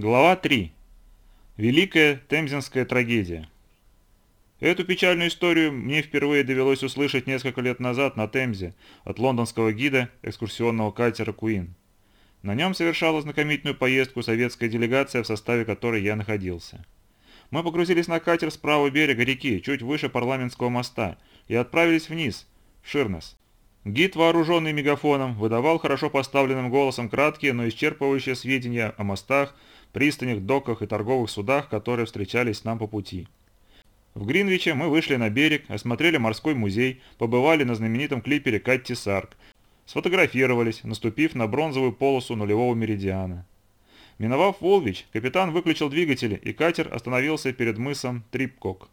Глава 3. Великая Темзинская трагедия. Эту печальную историю мне впервые довелось услышать несколько лет назад на Темзе от лондонского гида экскурсионного катера «Куин». На нем совершала знакомительную поездку советская делегация, в составе которой я находился. Мы погрузились на катер с правого берега реки, чуть выше парламентского моста, и отправились вниз, в Ширнес. Гид, вооруженный мегафоном, выдавал хорошо поставленным голосом краткие, но исчерпывающие сведения о мостах, пристанях, доках и торговых судах, которые встречались нам по пути. В Гринвиче мы вышли на берег, осмотрели морской музей, побывали на знаменитом клипере Катти Сарк, сфотографировались, наступив на бронзовую полосу нулевого меридиана. Миновав Волвич, капитан выключил двигатели, и катер остановился перед мысом Трипкок.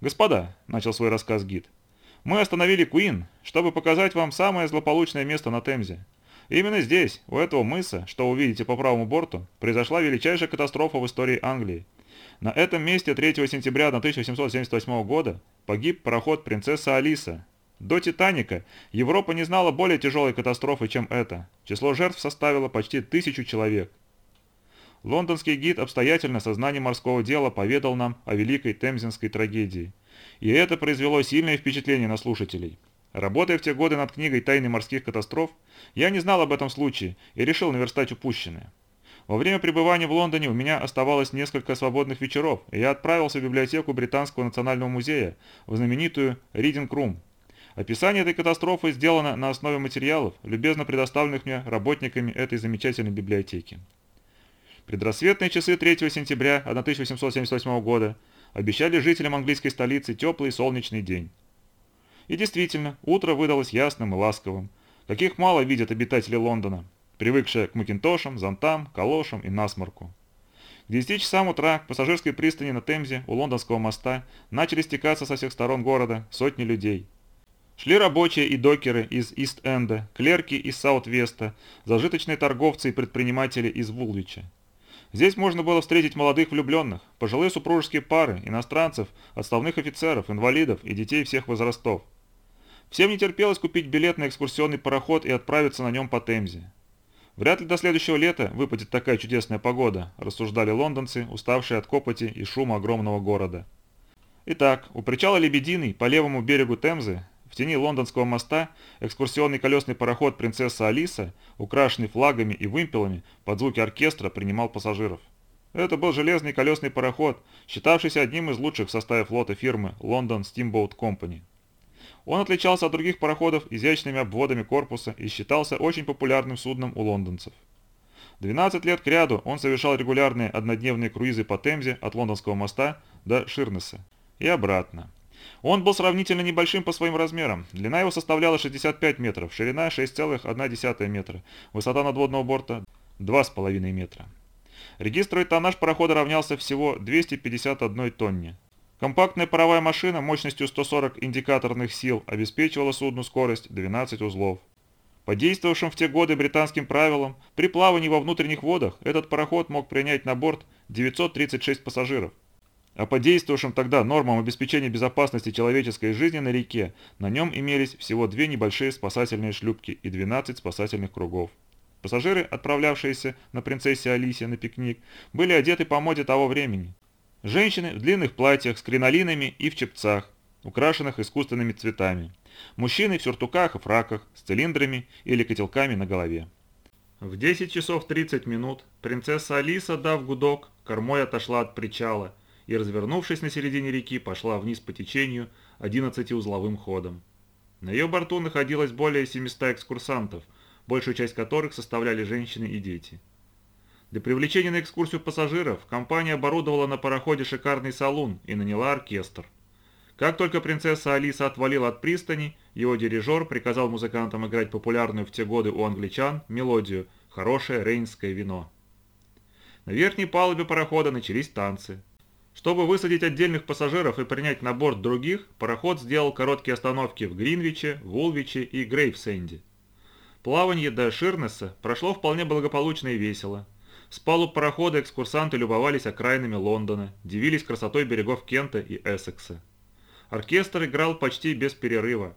«Господа», — начал свой рассказ гид, — «мы остановили Куин, чтобы показать вам самое злополучное место на Темзе. Именно здесь, у этого мыса, что вы видите по правому борту, произошла величайшая катастрофа в истории Англии. На этом месте 3 сентября 1878 года погиб пароход «Принцесса Алиса». До «Титаника» Европа не знала более тяжелой катастрофы, чем это. Число жертв составило почти тысячу человек. Лондонский гид обстоятельно со знанием морского дела поведал нам о великой темзинской трагедии. И это произвело сильное впечатление на слушателей. Работая в те годы над книгой «Тайны морских катастроф», я не знал об этом случае и решил наверстать упущенное. Во время пребывания в Лондоне у меня оставалось несколько свободных вечеров, и я отправился в библиотеку Британского национального музея, в знаменитую Reading Room. Описание этой катастрофы сделано на основе материалов, любезно предоставленных мне работниками этой замечательной библиотеки. Предрассветные часы 3 сентября 1878 года обещали жителям английской столицы теплый солнечный день. И действительно, утро выдалось ясным и ласковым, каких мало видят обитатели Лондона, привыкшие к макинтошам, зонтам, калошам и насморку. К 10 часам утра к пассажирской пристани на Темзе у лондонского моста начали стекаться со всех сторон города сотни людей. Шли рабочие и докеры из Ист-Энда, клерки из Саут-Веста, зажиточные торговцы и предприниматели из Вулвича. Здесь можно было встретить молодых влюбленных, пожилые супружеские пары, иностранцев, отставных офицеров, инвалидов и детей всех возрастов. Всем не терпелось купить билет на экскурсионный пароход и отправиться на нем по Темзе. Вряд ли до следующего лета выпадет такая чудесная погода, рассуждали лондонцы, уставшие от копоти и шума огромного города. Итак, у причала Лебединый по левому берегу Темзы, в тени лондонского моста, экскурсионный колесный пароход «Принцесса Алиса», украшенный флагами и вымпелами, под звуки оркестра принимал пассажиров. Это был железный колесный пароход, считавшийся одним из лучших в составе флота фирмы London Steamboat Company. Он отличался от других пароходов изящными обводами корпуса и считался очень популярным судном у лондонцев. 12 лет кряду он совершал регулярные однодневные круизы по Темзе от Лондонского моста до Ширнеса и обратно. Он был сравнительно небольшим по своим размерам. Длина его составляла 65 метров, ширина 6,1 метра, высота надводного борта 2,5 метра. Регистровый тоннаж парохода равнялся всего 251 тонне. Компактная паровая машина мощностью 140 индикаторных сил обеспечивала судну скорость 12 узлов. По действовавшим в те годы британским правилам, при плавании во внутренних водах этот пароход мог принять на борт 936 пассажиров. А по действовавшим тогда нормам обеспечения безопасности человеческой жизни на реке, на нем имелись всего две небольшие спасательные шлюпки и 12 спасательных кругов. Пассажиры, отправлявшиеся на принцессе Алисе на пикник, были одеты по моде того времени. Женщины в длинных платьях с кринолинами и в чепцах, украшенных искусственными цветами. Мужчины в сюртуках и фраках с цилиндрами или котелками на голове. В 10 часов 30 минут принцесса Алиса, дав гудок, кормой отошла от причала и, развернувшись на середине реки, пошла вниз по течению 11-узловым ходом. На ее борту находилось более 700 экскурсантов, большую часть которых составляли женщины и дети. Для привлечения на экскурсию пассажиров компания оборудовала на пароходе шикарный салон и наняла оркестр. Как только принцесса Алиса отвалила от пристани, его дирижер приказал музыкантам играть популярную в те годы у англичан мелодию «Хорошее рейнское вино». На верхней палубе парохода начались танцы. Чтобы высадить отдельных пассажиров и принять на борт других, пароход сделал короткие остановки в Гринвиче, Вулвиче и Грейвсенде. Плавание до Ширнесса прошло вполне благополучно и весело. С палуб парохода экскурсанты любовались окраинами Лондона, дивились красотой берегов Кента и Эссекса. Оркестр играл почти без перерыва.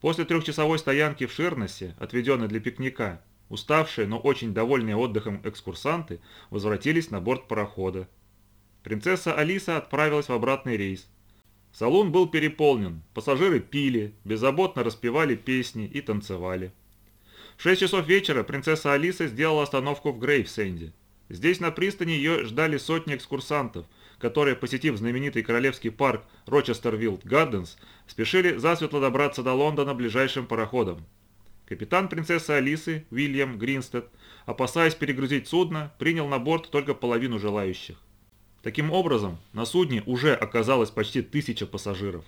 После трехчасовой стоянки в Ширнессе, отведенной для пикника, Уставшие, но очень довольные отдыхом экскурсанты возвратились на борт парохода. Принцесса Алиса отправилась в обратный рейс. Салон был переполнен, пассажиры пили, беззаботно распевали песни и танцевали. В 6 часов вечера принцесса Алиса сделала остановку в Грейвсенде. Здесь на пристани ее ждали сотни экскурсантов, которые, посетив знаменитый королевский парк Рочестервилд Гарденс, спешили засветло добраться до Лондона ближайшим пароходом. Капитан принцессы Алисы, Уильям Гринстед, опасаясь перегрузить судно, принял на борт только половину желающих. Таким образом, на судне уже оказалось почти тысяча пассажиров.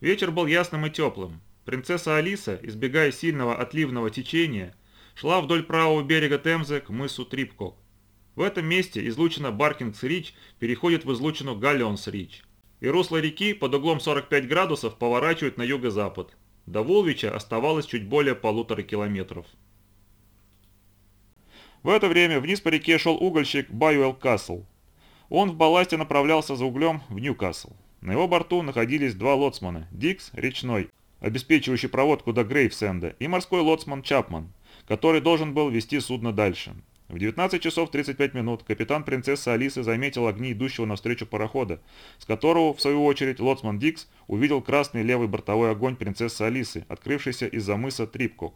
Вечер был ясным и теплым. Принцесса Алиса, избегая сильного отливного течения, шла вдоль правого берега Темзы к мысу Трипкок. В этом месте излучина Баркингс-Рич переходит в излучину Галлионс-Рич, и русло реки под углом 45 градусов поворачивает на юго-запад. До Волвича оставалось чуть более полутора километров. В это время вниз по реке шел угольщик Байуэлл Касл. Он в балласте направлялся за углем в Ньюкасл. На его борту находились два лоцмана – Дикс, речной, обеспечивающий проводку до Грейвсенда, и морской лоцман Чапман, который должен был вести судно дальше. В 19 часов 35 минут капитан принцессы Алисы заметил огни идущего навстречу парохода, с которого, в свою очередь, лоцман Дикс увидел красный левый бортовой огонь принцессы Алисы, открывшийся из-за мыса Трипкок.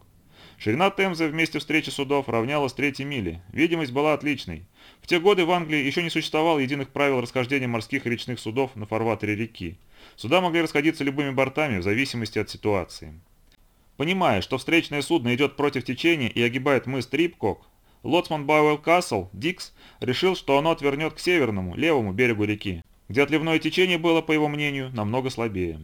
Ширина Темзы в месте встречи судов равнялась третьей мили. Видимость была отличной. В те годы в Англии еще не существовало единых правил расхождения морских и речных судов на фарватере реки. Суда могли расходиться любыми бортами в зависимости от ситуации. Понимая, что встречное судно идет против течения и огибает мыс Трипкок, Лоцман Бауэлл Касл, Дикс, решил, что оно отвернет к северному, левому берегу реки, где отливное течение было, по его мнению, намного слабее.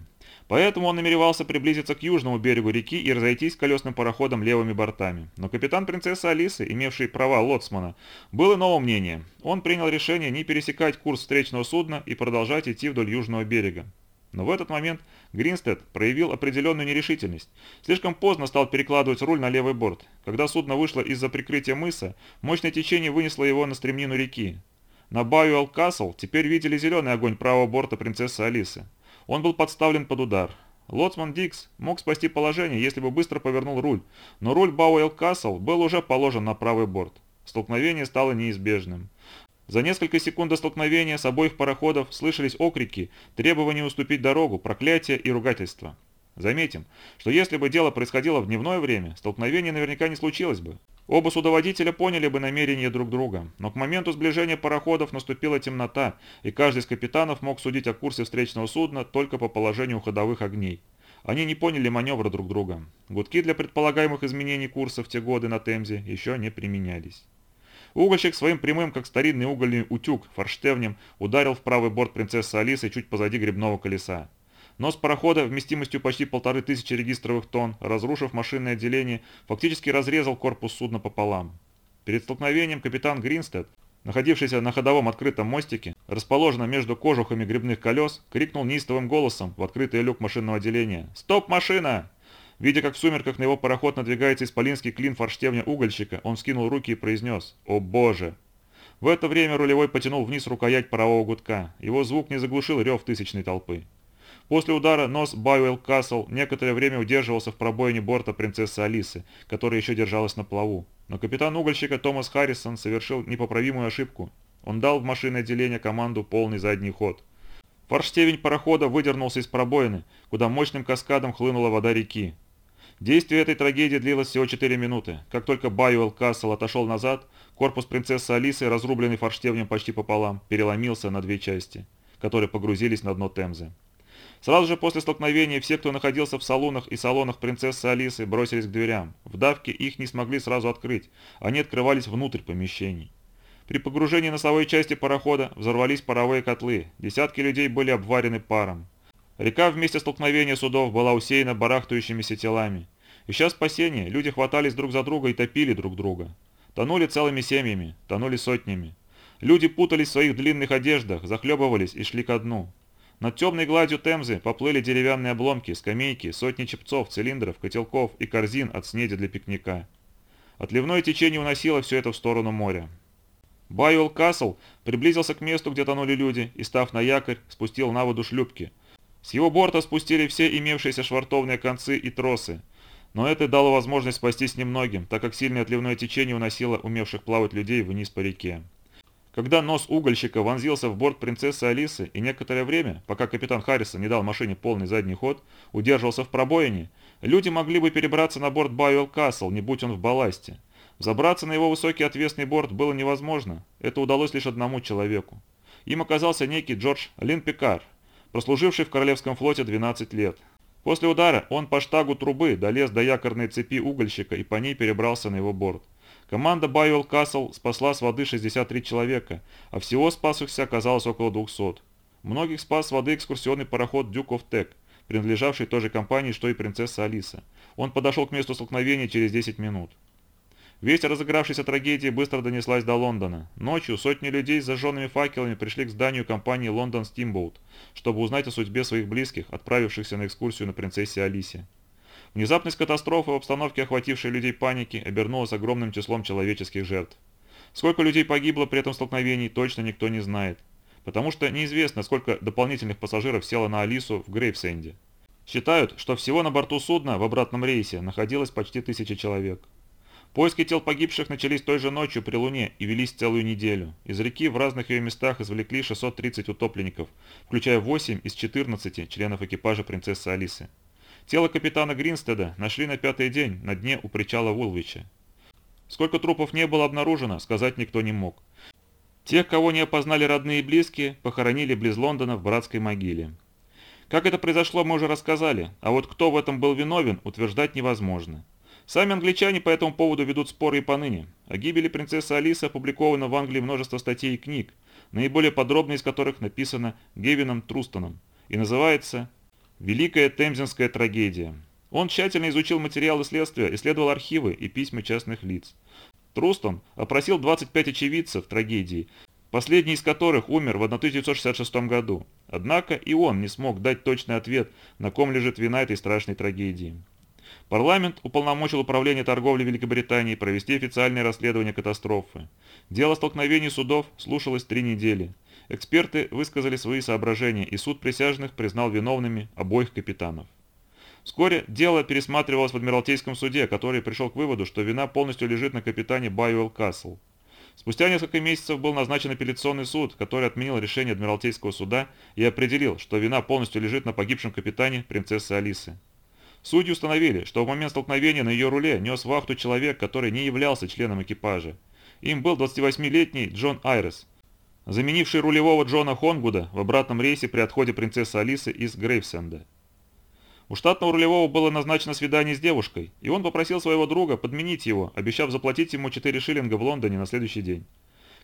Поэтому он намеревался приблизиться к южному берегу реки и разойтись колесным пароходом левыми бортами. Но капитан принцессы Алисы, имевший права лоцмана, был иного мнения. Он принял решение не пересекать курс встречного судна и продолжать идти вдоль южного берега. Но в этот момент Гринстед проявил определенную нерешительность. Слишком поздно стал перекладывать руль на левый борт. Когда судно вышло из-за прикрытия мыса, мощное течение вынесло его на стремнину реки. На Баюэл Касл теперь видели зеленый огонь правого борта принцессы Алисы. Он был подставлен под удар. Лоцман Дикс мог спасти положение, если бы быстро повернул руль, но руль Бауэлл Касл был уже положен на правый борт. Столкновение стало неизбежным. За несколько секунд до столкновения с обоих пароходов слышались окрики, требования уступить дорогу, проклятия и ругательства. Заметим, что если бы дело происходило в дневное время, столкновение наверняка не случилось бы. Оба судоводителя поняли бы намерения друг друга, но к моменту сближения пароходов наступила темнота, и каждый из капитанов мог судить о курсе встречного судна только по положению ходовых огней. Они не поняли маневра друг друга. Гудки для предполагаемых изменений курса в те годы на Темзе еще не применялись. Угольщик своим прямым, как старинный угольный утюг, форштевнем ударил в правый борт принцессы Алисы чуть позади грибного колеса. Нос парохода вместимостью почти полторы тысячи регистровых тонн, разрушив машинное отделение, фактически разрезал корпус судна пополам. Перед столкновением капитан Гринстед, находившийся на ходовом открытом мостике, расположенном между кожухами грибных колес, крикнул неистовым голосом в открытый люк машинного отделения «Стоп, машина!» Видя, как в сумерках на его пароход надвигается исполинский клин форштевня угольщика, он скинул руки и произнес «О боже!». В это время рулевой потянул вниз рукоять парового гудка. Его звук не заглушил рев тысячной толпы. После удара нос Байуэлл Касл некоторое время удерживался в пробоине борта принцессы Алисы, которая еще держалась на плаву. Но капитан угольщика Томас Харрисон совершил непоправимую ошибку. Он дал в машинное отделение команду полный задний ход. Форштевень парохода выдернулся из пробоины, куда мощным каскадом хлынула вода реки. Действие этой трагедии длилось всего 4 минуты. Как только Байуэлл Кассел отошел назад, корпус принцессы Алисы, разрубленный форштевнем почти пополам, переломился на две части, которые погрузились на дно Темзы. Сразу же после столкновения все, кто находился в салонах и салонах принцессы Алисы, бросились к дверям. В давке их не смогли сразу открыть, они открывались внутрь помещений. При погружении носовой части парохода взорвались паровые котлы, десятки людей были обварены паром. Река в месте столкновения судов была усеяна барахтающимися телами. Ища спасения, люди хватались друг за друга и топили друг друга. Тонули целыми семьями, тонули сотнями. Люди путались в своих длинных одеждах, захлебывались и шли ко дну. Над темной гладью Темзы поплыли деревянные обломки, скамейки, сотни чепцов, цилиндров, котелков и корзин от снеди для пикника. Отливное течение уносило все это в сторону моря. Байуэлл Касл приблизился к месту, где тонули люди, и, став на якорь, спустил на воду шлюпки. С его борта спустили все имевшиеся швартовные концы и тросы, Но это дало возможность спастись немногим, так как сильное отливное течение уносило умевших плавать людей вниз по реке. Когда нос угольщика вонзился в борт принцессы Алисы и некоторое время, пока капитан Харрисон не дал машине полный задний ход, удерживался в пробоине, люди могли бы перебраться на борт Байуэлл Касл, не будь он в балласте. Забраться на его высокий отвесный борт было невозможно, это удалось лишь одному человеку. Им оказался некий Джордж Лин Пикар, прослуживший в Королевском флоте 12 лет. После удара он по штагу трубы долез до якорной цепи угольщика и по ней перебрался на его борт. Команда Байуэлл Касл спасла с воды 63 человека, а всего спасшихся оказалось около 200. Многих спас с воды экскурсионный пароход Duke of Tech, принадлежавший той же компании, что и принцесса Алиса. Он подошел к месту столкновения через 10 минут. Весть о разыгравшейся трагедии быстро донеслась до Лондона. Ночью сотни людей с зажженными факелами пришли к зданию компании London Steamboat, чтобы узнать о судьбе своих близких, отправившихся на экскурсию на принцессе Алисе. Внезапность катастрофы в обстановке, охватившей людей паники, обернулась огромным числом человеческих жертв. Сколько людей погибло при этом столкновении, точно никто не знает. Потому что неизвестно, сколько дополнительных пассажиров село на Алису в Грейвсенде. Считают, что всего на борту судна в обратном рейсе находилось почти тысяча человек. Поиски тел погибших начались той же ночью при Луне и велись целую неделю. Из реки в разных ее местах извлекли 630 утопленников, включая 8 из 14 членов экипажа принцессы Алисы. Тело капитана Гринстеда нашли на пятый день на дне у причала Вулвича. Сколько трупов не было обнаружено, сказать никто не мог. Тех, кого не опознали родные и близкие, похоронили близ Лондона в братской могиле. Как это произошло, мы уже рассказали, а вот кто в этом был виновен, утверждать невозможно. Сами англичане по этому поводу ведут споры и поныне. О гибели принцессы Алисы опубликовано в Англии множество статей и книг, наиболее подробные из которых написано Гевином Трустоном и называется Великая Темзинская трагедия. Он тщательно изучил материалы следствия, исследовал архивы и письма частных лиц. Трустон опросил 25 очевидцев трагедии, последний из которых умер в 1966 году. Однако и он не смог дать точный ответ, на ком лежит вина этой страшной трагедии. Парламент уполномочил Управление торговли Великобритании провести официальное расследование катастрофы. Дело столкновений судов слушалось три недели. Эксперты высказали свои соображения, и суд присяжных признал виновными обоих капитанов. Вскоре дело пересматривалось в Адмиралтейском суде, который пришел к выводу, что вина полностью лежит на капитане Байуэлл Касл. Спустя несколько месяцев был назначен апелляционный суд, который отменил решение Адмиралтейского суда и определил, что вина полностью лежит на погибшем капитане принцессы Алисы. Судьи установили, что в момент столкновения на ее руле нес вахту человек, который не являлся членом экипажа. Им был 28-летний Джон Айрес, заменивший рулевого Джона Хонгуда в обратном рейсе при отходе принцессы Алисы из Грейвсенда. У штатного рулевого было назначено свидание с девушкой, и он попросил своего друга подменить его, обещав заплатить ему 4 шиллинга в Лондоне на следующий день.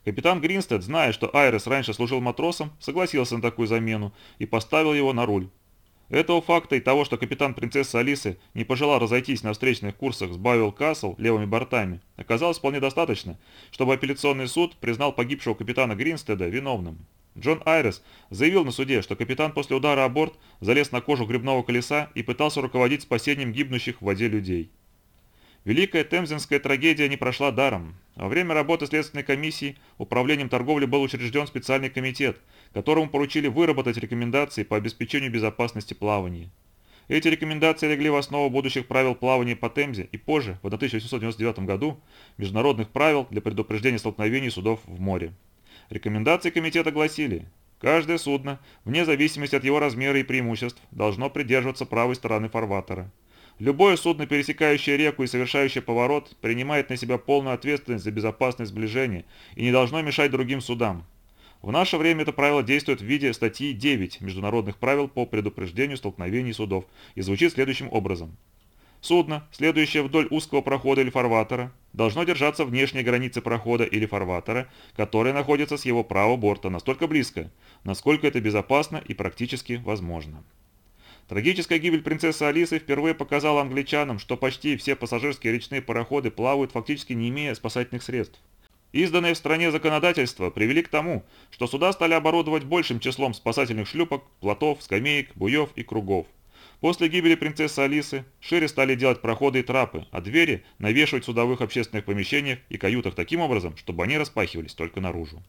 Капитан Гринстед, зная, что Айрес раньше служил матросом, согласился на такую замену и поставил его на руль. Этого факта и того, что капитан принцессы Алисы не пожелал разойтись на встречных курсах с Байвелл Касл левыми бортами, оказалось вполне достаточно, чтобы апелляционный суд признал погибшего капитана Гринстеда виновным. Джон Айрес заявил на суде, что капитан после удара о борт залез на кожу грибного колеса и пытался руководить спасением гибнущих в воде людей. Великая Темзинская трагедия не прошла даром. Во время работы Следственной комиссии Управлением торговли был учрежден специальный комитет, которому поручили выработать рекомендации по обеспечению безопасности плавания. Эти рекомендации легли в основу будущих правил плавания по Темзе и позже, в 1899 году, международных правил для предупреждения столкновений судов в море. Рекомендации комитета гласили, каждое судно, вне зависимости от его размера и преимуществ, должно придерживаться правой стороны фарватера. Любое судно, пересекающее реку и совершающее поворот, принимает на себя полную ответственность за безопасность сближения и не должно мешать другим судам. В наше время это правило действует в виде статьи 9 Международных правил по предупреждению столкновений судов и звучит следующим образом. Судно, следующее вдоль узкого прохода или фарватера, должно держаться внешней границы прохода или фарватера, которая находится с его правого борта настолько близко, насколько это безопасно и практически возможно. Трагическая гибель принцессы Алисы впервые показала англичанам, что почти все пассажирские речные пароходы плавают фактически не имея спасательных средств. Изданные в стране законодательства привели к тому, что суда стали оборудовать большим числом спасательных шлюпок, плотов, скамеек, буев и кругов. После гибели принцессы Алисы шире стали делать проходы и трапы, а двери навешивать в судовых общественных помещениях и каютах таким образом, чтобы они распахивались только наружу.